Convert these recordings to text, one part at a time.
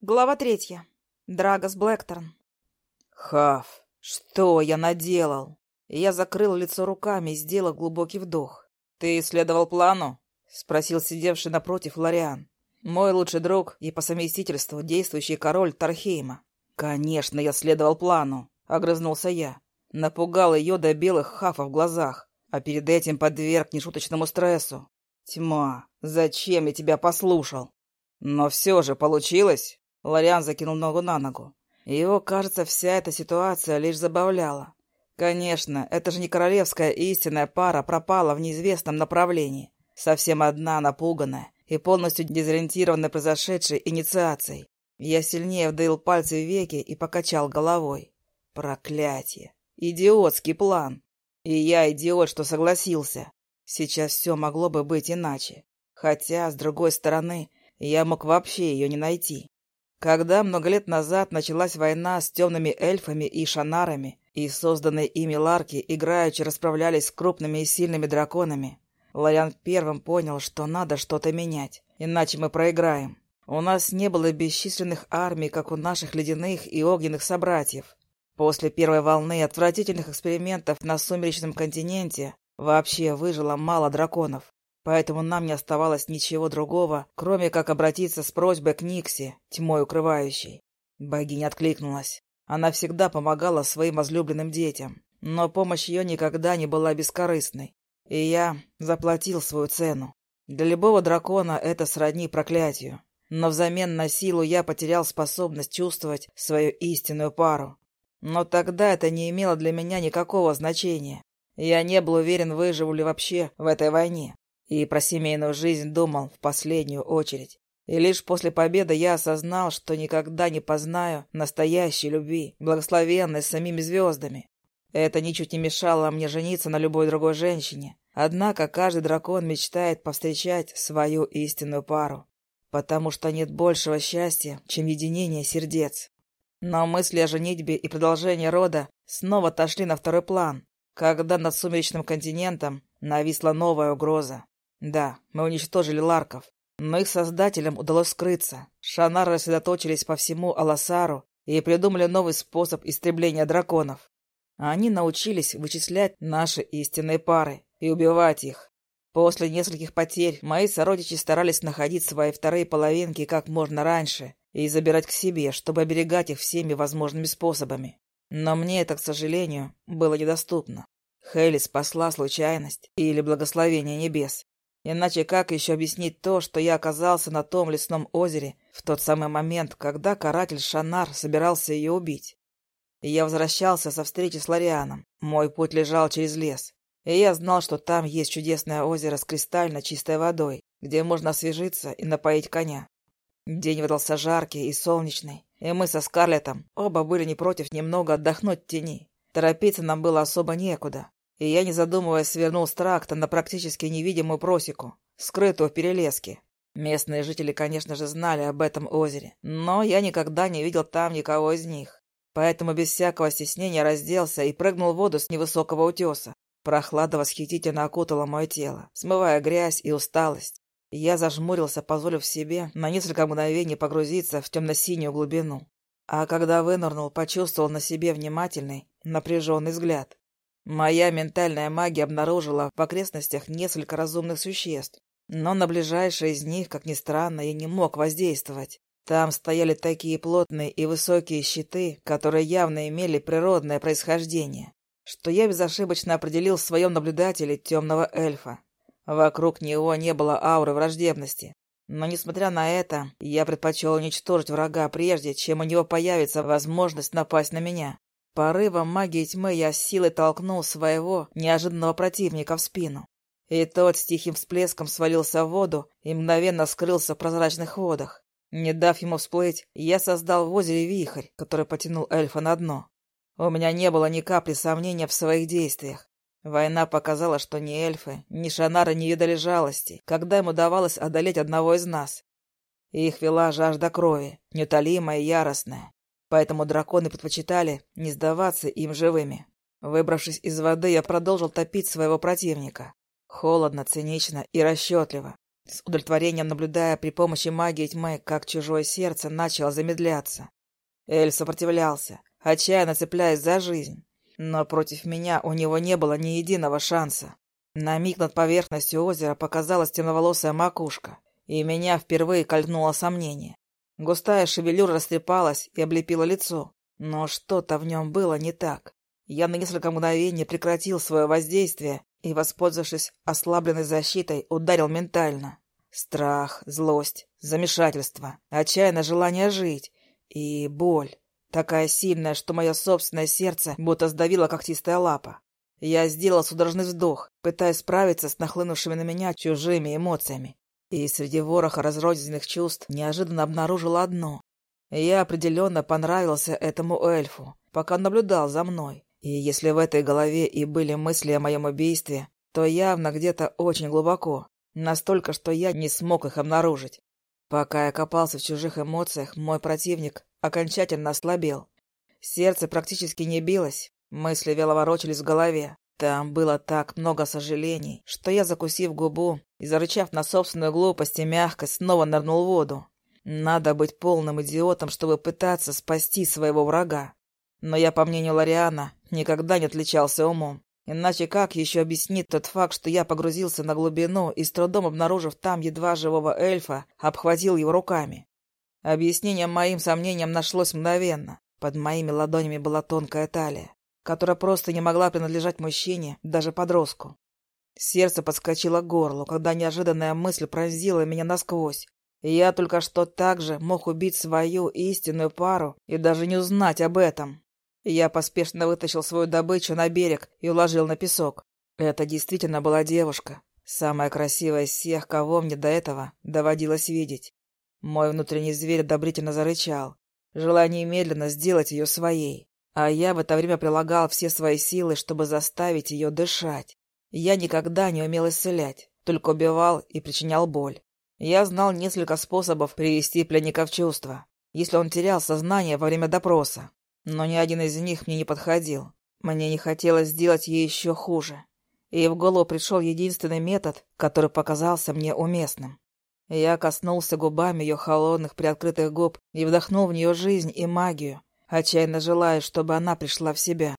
Глава третья. Драгос Блэкторн. Хав, что я наделал? Я закрыл лицо руками и сделал глубокий вдох. Ты исследовал плану? Спросил сидевший напротив Лориан. Мой лучший друг и по совместительству действующий король Тархейма. Конечно, я следовал плану, огрызнулся я. Напугал ее до белых хафов в глазах, а перед этим подверг нешуточному стрессу. Тьма, зачем я тебя послушал? Но все же получилось. Лориан закинул ногу на ногу. Его, кажется, вся эта ситуация лишь забавляла. Конечно, это же не королевская истинная пара пропала в неизвестном направлении. Совсем одна, напуганная и полностью дезориентированная произошедшей инициацией. Я сильнее вдавил пальцы в веки и покачал головой. Проклятие! Идиотский план! И я идиот, что согласился. Сейчас все могло бы быть иначе. Хотя, с другой стороны, я мог вообще ее не найти. Когда много лет назад началась война с темными эльфами и шанарами, и созданные ими ларки играючи расправлялись с крупными и сильными драконами, Лоян первым понял, что надо что-то менять, иначе мы проиграем. У нас не было бесчисленных армий, как у наших ледяных и огненных собратьев. После первой волны отвратительных экспериментов на сумеречном континенте вообще выжило мало драконов. Поэтому нам не оставалось ничего другого, кроме как обратиться с просьбой к Никсе, тьмой укрывающей. Богиня откликнулась. Она всегда помогала своим возлюбленным детям, но помощь ее никогда не была бескорыстной. И я заплатил свою цену. Для любого дракона это сродни проклятию. Но взамен на силу я потерял способность чувствовать свою истинную пару. Но тогда это не имело для меня никакого значения. Я не был уверен, выживу ли вообще в этой войне. И про семейную жизнь думал в последнюю очередь. И лишь после победы я осознал, что никогда не познаю настоящей любви, благословенной самими звездами. Это ничуть не мешало мне жениться на любой другой женщине. Однако каждый дракон мечтает повстречать свою истинную пару. Потому что нет большего счастья, чем единение сердец. Но мысли о женитьбе и продолжении рода снова отошли на второй план, когда над сумеречным континентом нависла новая угроза. Да, мы уничтожили Ларков, но их создателям удалось скрыться. Шанары рассредоточились по всему Аласару и придумали новый способ истребления драконов. Они научились вычислять наши истинные пары и убивать их. После нескольких потерь мои сородичи старались находить свои вторые половинки как можно раньше и забирать к себе, чтобы оберегать их всеми возможными способами. Но мне это, к сожалению, было недоступно. Хейли спасла случайность или благословение небес. Иначе как еще объяснить то, что я оказался на том лесном озере в тот самый момент, когда каратель Шанар собирался ее убить? я возвращался со встречи с Лорианом. Мой путь лежал через лес. И я знал, что там есть чудесное озеро с кристально чистой водой, где можно освежиться и напоить коня. День выдался жаркий и солнечный, и мы со Скарлеттом оба были не против немного отдохнуть в тени. Торопиться нам было особо некуда и я, не задумываясь, свернул с тракта на практически невидимую просеку, скрытую в перелеске. Местные жители, конечно же, знали об этом озере, но я никогда не видел там никого из них. Поэтому без всякого стеснения разделся и прыгнул в воду с невысокого утеса. Прохлада восхитительно окутала мое тело, смывая грязь и усталость. Я зажмурился, позволив себе на несколько мгновений погрузиться в темно-синюю глубину. А когда вынырнул, почувствовал на себе внимательный, напряженный взгляд. Моя ментальная магия обнаружила в окрестностях несколько разумных существ, но на ближайшее из них, как ни странно, я не мог воздействовать. Там стояли такие плотные и высокие щиты, которые явно имели природное происхождение, что я безошибочно определил в своем наблюдателе темного эльфа. Вокруг него не было ауры враждебности. Но, несмотря на это, я предпочел уничтожить врага прежде, чем у него появится возможность напасть на меня. Порывом магии тьмы я с силой толкнул своего неожиданного противника в спину. И тот с тихим всплеском свалился в воду и мгновенно скрылся в прозрачных водах. Не дав ему всплыть, я создал в озере вихрь, который потянул эльфа на дно. У меня не было ни капли сомнения в своих действиях. Война показала, что ни эльфы, ни шанары не видали жалости, когда им удавалось одолеть одного из нас. Их вела жажда крови, неутолимая и яростная. Поэтому драконы предпочитали не сдаваться им живыми. Выбравшись из воды, я продолжил топить своего противника. Холодно, цинично и расчетливо. с удовлетворением наблюдая при помощи магии тьмы, как чужое сердце начало замедляться. Эль сопротивлялся, отчаянно цепляясь за жизнь. Но против меня у него не было ни единого шанса. На миг над поверхностью озера показалась темноволосая макушка, и меня впервые кольнуло сомнение. Густая шевелюра растрепалась и облепила лицо, но что-то в нем было не так. Я на несколько мгновений прекратил свое воздействие и, воспользовавшись ослабленной защитой, ударил ментально. Страх, злость, замешательство, отчаянное желание жить и боль, такая сильная, что мое собственное сердце будто сдавило когтистая лапа. Я сделал судорожный вздох, пытаясь справиться с нахлынувшими на меня чужими эмоциями. И среди вороха разрозненных чувств неожиданно обнаружил одно. Я определенно понравился этому эльфу, пока наблюдал за мной. И если в этой голове и были мысли о моем убийстве, то явно где-то очень глубоко, настолько, что я не смог их обнаружить. Пока я копался в чужих эмоциях, мой противник окончательно ослабел. Сердце практически не билось, мысли веловорочились в голове. Там было так много сожалений, что я, закусив губу и зарычав на собственную глупость и мягкость, снова нырнул в воду. Надо быть полным идиотом, чтобы пытаться спасти своего врага. Но я, по мнению Лариана, никогда не отличался умом. Иначе как еще объяснить тот факт, что я погрузился на глубину и с трудом обнаружив там едва живого эльфа, обхватил его руками? Объяснение моим сомнениям нашлось мгновенно. Под моими ладонями была тонкая талия, которая просто не могла принадлежать мужчине, даже подростку. Сердце подскочило к горлу, когда неожиданная мысль пронзила меня насквозь. я только что так же мог убить свою истинную пару и даже не узнать об этом. Я поспешно вытащил свою добычу на берег и уложил на песок. Это действительно была девушка, самая красивая из всех, кого мне до этого доводилось видеть. Мой внутренний зверь одобрительно зарычал, желая немедленно сделать ее своей. А я в это время прилагал все свои силы, чтобы заставить ее дышать. Я никогда не умел исцелять, только убивал и причинял боль. Я знал несколько способов привести пленника в чувство, если он терял сознание во время допроса но ни один из них мне не подходил. Мне не хотелось сделать ей еще хуже. И в голову пришел единственный метод, который показался мне уместным. Я коснулся губами ее холодных приоткрытых губ и вдохнул в нее жизнь и магию, отчаянно желая, чтобы она пришла в себя.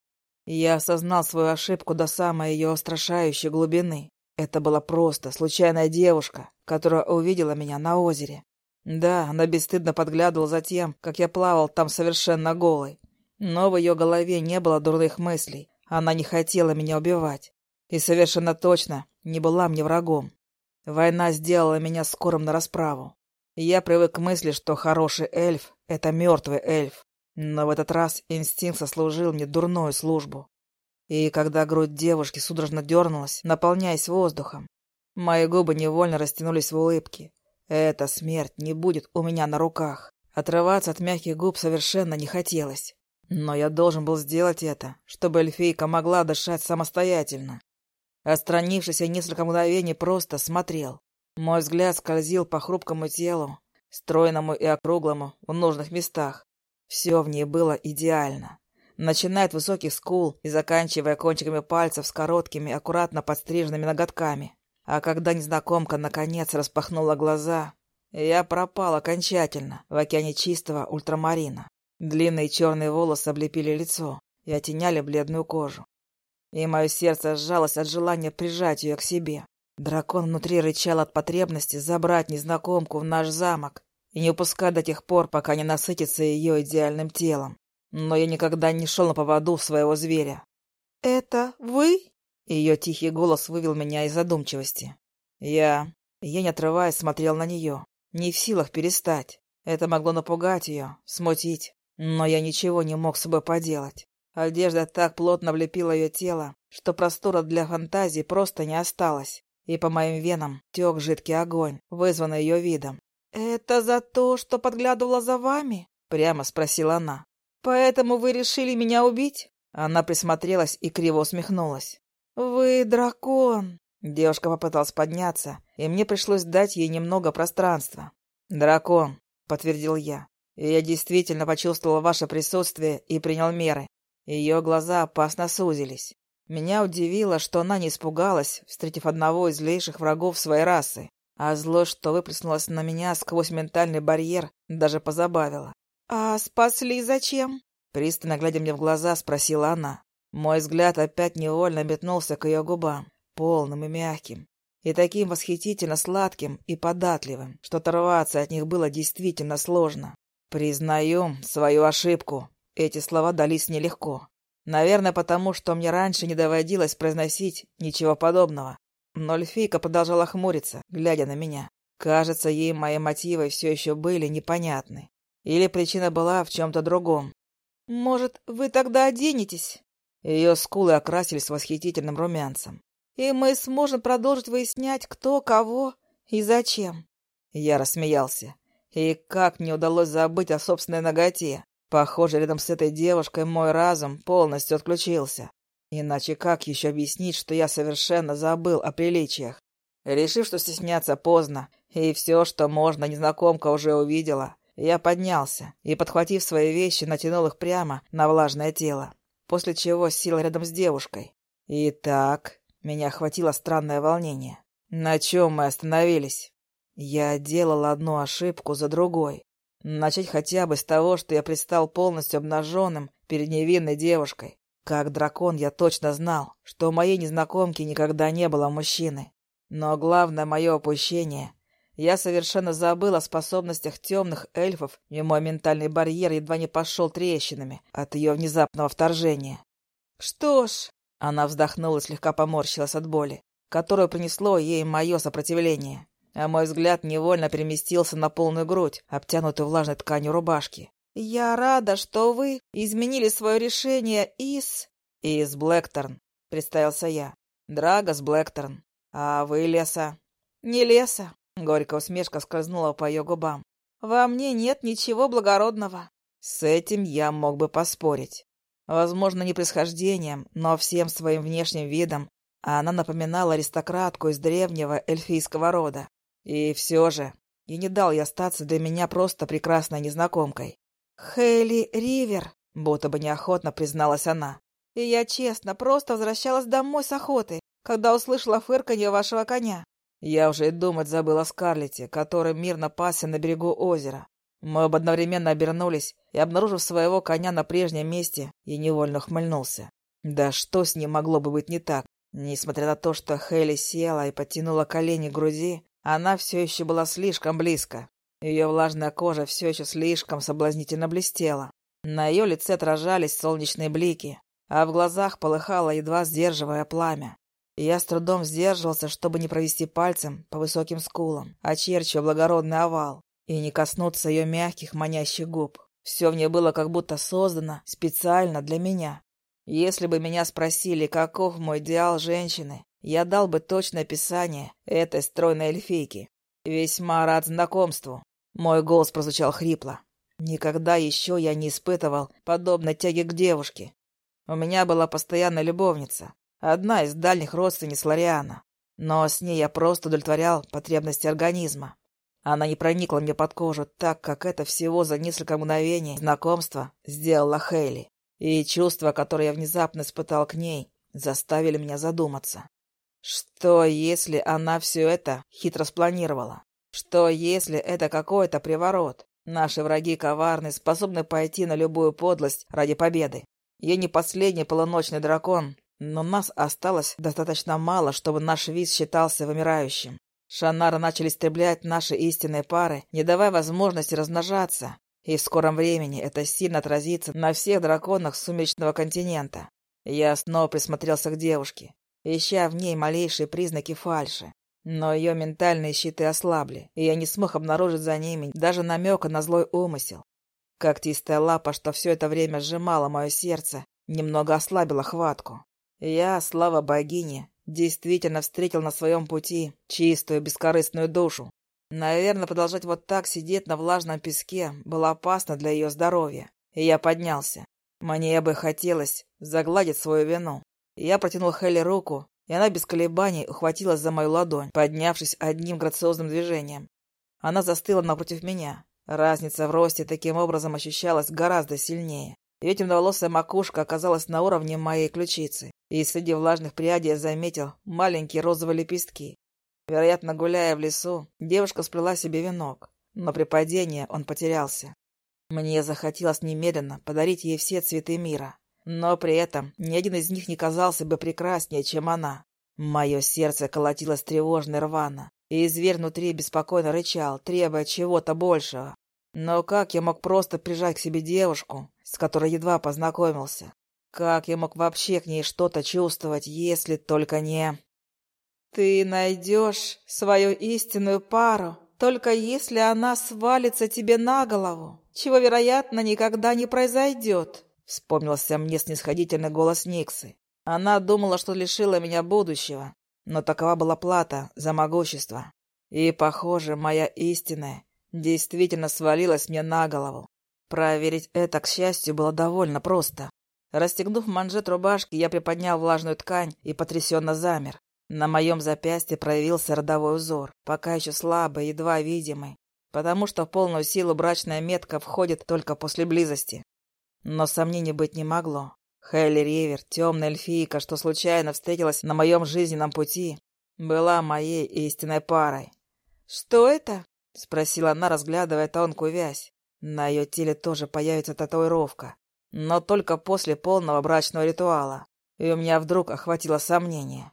Я осознал свою ошибку до самой ее устрашающей глубины. Это была просто случайная девушка, которая увидела меня на озере. Да, она бесстыдно подглядывала за тем, как я плавал там совершенно голый. Но в ее голове не было дурных мыслей. Она не хотела меня убивать. И совершенно точно не была мне врагом. Война сделала меня скорым на расправу. Я привык к мысли, что хороший эльф — это мертвый эльф. Но в этот раз инстинкт сослужил мне дурную службу. И когда грудь девушки судорожно дернулась, наполняясь воздухом, мои губы невольно растянулись в улыбке. Эта смерть не будет у меня на руках. Отрываться от мягких губ совершенно не хотелось. Но я должен был сделать это, чтобы эльфийка могла дышать самостоятельно. Отстранившись, я несколько мгновений просто смотрел. Мой взгляд скользил по хрупкому телу, стройному и округлому, в нужных местах. Все в ней было идеально. Начиная от высоких скул и заканчивая кончиками пальцев с короткими, аккуратно подстриженными ноготками. А когда незнакомка наконец распахнула глаза, я пропал окончательно в океане чистого ультрамарина. Длинные черные волосы облепили лицо и оттеняли бледную кожу. И мое сердце сжалось от желания прижать ее к себе. Дракон внутри рычал от потребности забрать незнакомку в наш замок и не упускать до тех пор, пока не насытится ее идеальным телом. Но я никогда не шел на поводу своего зверя. «Это вы?» Ее тихий голос вывел меня из задумчивости. Я... Я, не отрываясь, смотрел на нее, не в силах перестать. Это могло напугать ее, смутить. Но я ничего не мог с собой поделать. Одежда так плотно влепила ее тело, что простора для фантазии просто не осталось. И по моим венам тек жидкий огонь, вызванный ее видом. «Это за то, что подглядывала за вами?» — прямо спросила она. «Поэтому вы решили меня убить?» Она присмотрелась и криво усмехнулась. «Вы дракон!» Девушка попыталась подняться, и мне пришлось дать ей немного пространства. «Дракон», — подтвердил я я действительно почувствовал ваше присутствие и принял меры. Ее глаза опасно сузились. Меня удивило, что она не испугалась, встретив одного из злейших врагов своей расы. А злость, что выплеснулась на меня сквозь ментальный барьер, даже позабавила. «А спасли зачем?» Пристально глядя мне в глаза, спросила она. Мой взгляд опять невольно метнулся к ее губам, полным и мягким, и таким восхитительно сладким и податливым, что оторваться от них было действительно сложно. «Признаю свою ошибку». Эти слова дались нелегко. Наверное, потому что мне раньше не доводилось произносить ничего подобного. Но эльфийка продолжала хмуриться, глядя на меня. Кажется, ей мои мотивы все еще были непонятны. Или причина была в чем-то другом. «Может, вы тогда оденетесь?» Ее скулы окрасились восхитительным румянцем. «И мы сможем продолжить выяснять, кто, кого и зачем». Я рассмеялся. И как мне удалось забыть о собственной ноготе. Похоже, рядом с этой девушкой мой разум полностью отключился. Иначе как еще объяснить, что я совершенно забыл о приличиях? Решив, что стесняться поздно, и все, что можно, незнакомка уже увидела, я поднялся и, подхватив свои вещи, натянул их прямо на влажное тело, после чего сел рядом с девушкой. Итак, меня охватило странное волнение. На чем мы остановились? Я делал одну ошибку за другой. Начать хотя бы с того, что я предстал полностью обнаженным перед невинной девушкой. Как дракон я точно знал, что у моей незнакомки никогда не было мужчины. Но главное мое опущение — я совершенно забыл о способностях темных эльфов, и мой ментальный барьер едва не пошел трещинами от ее внезапного вторжения. «Что ж...» — она вздохнула и слегка поморщилась от боли, которую принесло ей мое сопротивление а мой взгляд невольно переместился на полную грудь, обтянутую влажной тканью рубашки. «Я рада, что вы изменили свое решение из...» «Из Блэкторн», — представился я. «Драгос Блэкторн. А вы Леса?» «Не Леса», — горькая усмешка скользнула по ее губам. «Во мне нет ничего благородного». С этим я мог бы поспорить. Возможно, не происхождением, но всем своим внешним видом она напоминала аристократку из древнего эльфийского рода. И все же, и не дал я остаться для меня просто прекрасной незнакомкой. «Хейли Ривер», — будто бы неохотно призналась она. «И я честно просто возвращалась домой с охоты, когда услышала фырканье вашего коня». Я уже и думать забыла о Скарлете, который мирно пасся на берегу озера. Мы оба одновременно обернулись и, обнаружив своего коня на прежнем месте, и невольно хмыльнулся. Да что с ним могло бы быть не так? Несмотря на то, что Хейли села и потянула колени к груди, она все еще была слишком близко. Ее влажная кожа все еще слишком соблазнительно блестела. На ее лице отражались солнечные блики, а в глазах полыхало едва сдерживая пламя. Я с трудом сдерживался, чтобы не провести пальцем по высоким скулам, очерчивая благородный овал, и не коснуться ее мягких, манящих губ. Все в ней было как будто создано специально для меня. Если бы меня спросили, каков мой идеал женщины, я дал бы точное описание этой стройной эльфийки. Весьма рад знакомству. Мой голос прозвучал хрипло. Никогда еще я не испытывал подобной тяги к девушке. У меня была постоянная любовница, одна из дальних родственниц Лориана. Но с ней я просто удовлетворял потребности организма. Она не проникла мне под кожу так, как это всего за несколько мгновений знакомства сделала Хейли. И чувства, которые я внезапно испытал к ней, заставили меня задуматься. Что, если она все это хитро спланировала? Что, если это какой-то приворот? Наши враги коварны, способны пойти на любую подлость ради победы. Я не последний полуночный дракон, но нас осталось достаточно мало, чтобы наш вид считался вымирающим. Шанары начали истреблять наши истинные пары, не давая возможности размножаться, и в скором времени это сильно отразится на всех драконах сумеречного континента. Я снова присмотрелся к девушке ища в ней малейшие признаки фальши. Но ее ментальные щиты ослабли, и я не смог обнаружить за ними даже намека на злой умысел. Когтистая лапа, что все это время сжимала мое сердце, немного ослабила хватку. Я, слава богине, действительно встретил на своем пути чистую, бескорыстную душу. Наверное, продолжать вот так сидеть на влажном песке было опасно для ее здоровья, и я поднялся. Мне бы хотелось загладить свою вину. Я протянул Хелли руку, и она без колебаний ухватилась за мою ладонь, поднявшись одним грациозным движением. Она застыла напротив меня. Разница в росте таким образом ощущалась гораздо сильнее. Ее темноволосая макушка оказалась на уровне моей ключицы, и среди влажных прядей я заметил маленькие розовые лепестки. Вероятно, гуляя в лесу, девушка сплела себе венок, но при падении он потерялся. Мне захотелось немедленно подарить ей все цветы мира, но при этом ни один из них не казался бы прекраснее, чем она. Мое сердце колотилось тревожно рвано, и зверь внутри беспокойно рычал, требуя чего-то большего. Но как я мог просто прижать к себе девушку, с которой едва познакомился? Как я мог вообще к ней что-то чувствовать, если только не... Ты найдешь свою истинную пару, только если она свалится тебе на голову, чего, вероятно, никогда не произойдет. Вспомнился мне снисходительный голос Никсы. Она думала, что лишила меня будущего, но такова была плата за могущество. И, похоже, моя истинная действительно свалилась мне на голову. Проверить это, к счастью, было довольно просто. Расстегнув манжет рубашки, я приподнял влажную ткань и потрясенно замер. На моем запястье проявился родовой узор, пока еще слабый, едва видимый, потому что в полную силу брачная метка входит только после близости. Но сомнений быть не могло. Хелли Ривер, темная эльфийка, что случайно встретилась на моем жизненном пути, была моей истинной парой. «Что это?» — спросила она, разглядывая тонкую вязь. На ее теле тоже появится татуировка, но только после полного брачного ритуала. И у меня вдруг охватило сомнение.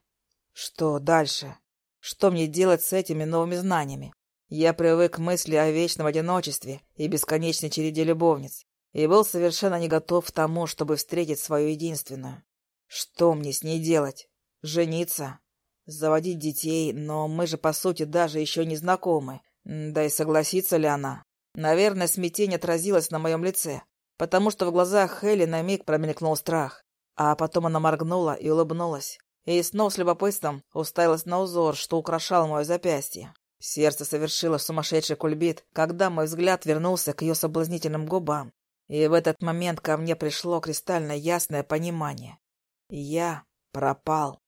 Что дальше? Что мне делать с этими новыми знаниями? Я привык к мысли о вечном одиночестве и бесконечной череде любовниц, и был совершенно не готов к тому, чтобы встретить свою единственную. Что мне с ней делать? Жениться? Заводить детей? Но мы же, по сути, даже еще не знакомы. Да и согласится ли она? Наверное, смятение отразилось на моем лице, потому что в глазах Хелли на миг промелькнул страх. А потом она моргнула и улыбнулась и снова с любопытством уставилась на узор, что украшал мое запястье. Сердце совершило сумасшедший кульбит, когда мой взгляд вернулся к ее соблазнительным губам. И в этот момент ко мне пришло кристально ясное понимание. Я пропал.